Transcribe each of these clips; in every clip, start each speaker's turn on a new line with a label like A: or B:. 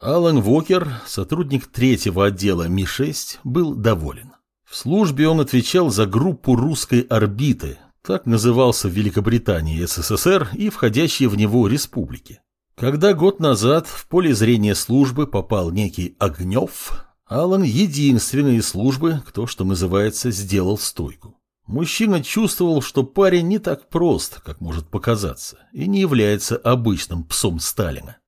A: Алан Вокер, сотрудник третьего отдела Ми-6, был доволен. В службе он отвечал за группу русской орбиты, так назывался в Великобритании СССР и входящие в него республики. Когда год назад в поле зрения службы попал некий Огнев, Алан единственный из службы, кто, что называется, сделал стойку. Мужчина чувствовал, что парень не так прост, как может показаться, и не является обычным псом Сталина.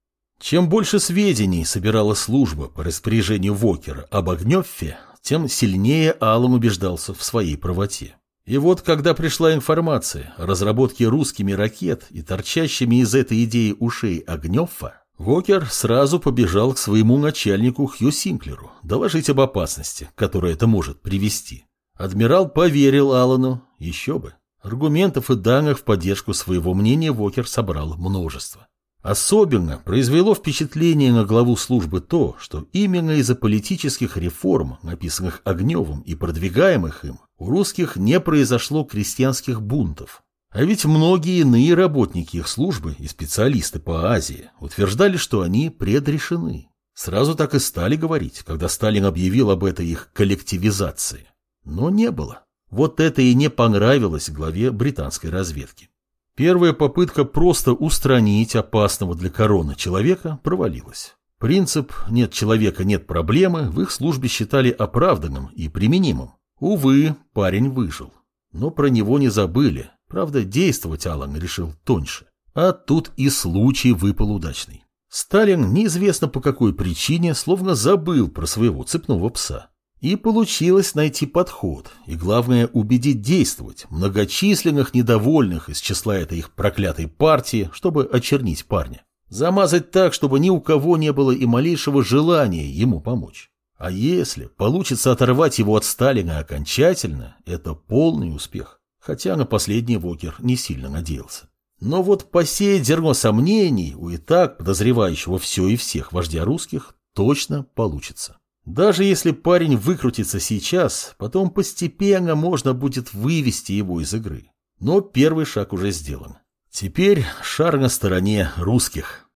A: Чем больше сведений собирала служба по распоряжению Вокера об Огнёве, тем сильнее Аллан убеждался в своей правоте. И вот, когда пришла информация о разработке русскими ракет и торчащими из этой идеи ушей Огнёва, Вокер сразу побежал к своему начальнику Хью Синклеру доложить об опасности, которая это может привести. Адмирал поверил Аллану, еще бы. Аргументов и данных в поддержку своего мнения Вокер собрал множество. Особенно произвело впечатление на главу службы то, что именно из-за политических реформ, написанных Огневым и продвигаемых им, у русских не произошло крестьянских бунтов. А ведь многие иные работники их службы и специалисты по Азии утверждали, что они предрешены. Сразу так и стали говорить, когда Сталин объявил об этой их коллективизации. Но не было. Вот это и не понравилось главе британской разведки. Первая попытка просто устранить опасного для короны человека провалилась. Принцип «нет человека, нет проблемы» в их службе считали оправданным и применимым. Увы, парень выжил. Но про него не забыли. Правда, действовать Алан решил тоньше. А тут и случай выпал удачный. Сталин неизвестно по какой причине словно забыл про своего цепного пса. И получилось найти подход, и главное убедить действовать многочисленных недовольных из числа этой их проклятой партии, чтобы очернить парня. Замазать так, чтобы ни у кого не было и малейшего желания ему помочь. А если получится оторвать его от Сталина окончательно, это полный успех. Хотя на последний Вокер не сильно надеялся. Но вот посеять зерно сомнений у и так подозревающего все и всех вождя русских точно получится. Даже если парень выкрутится сейчас, потом постепенно можно будет вывести его из игры. Но первый шаг уже сделан. Теперь шар на стороне русских.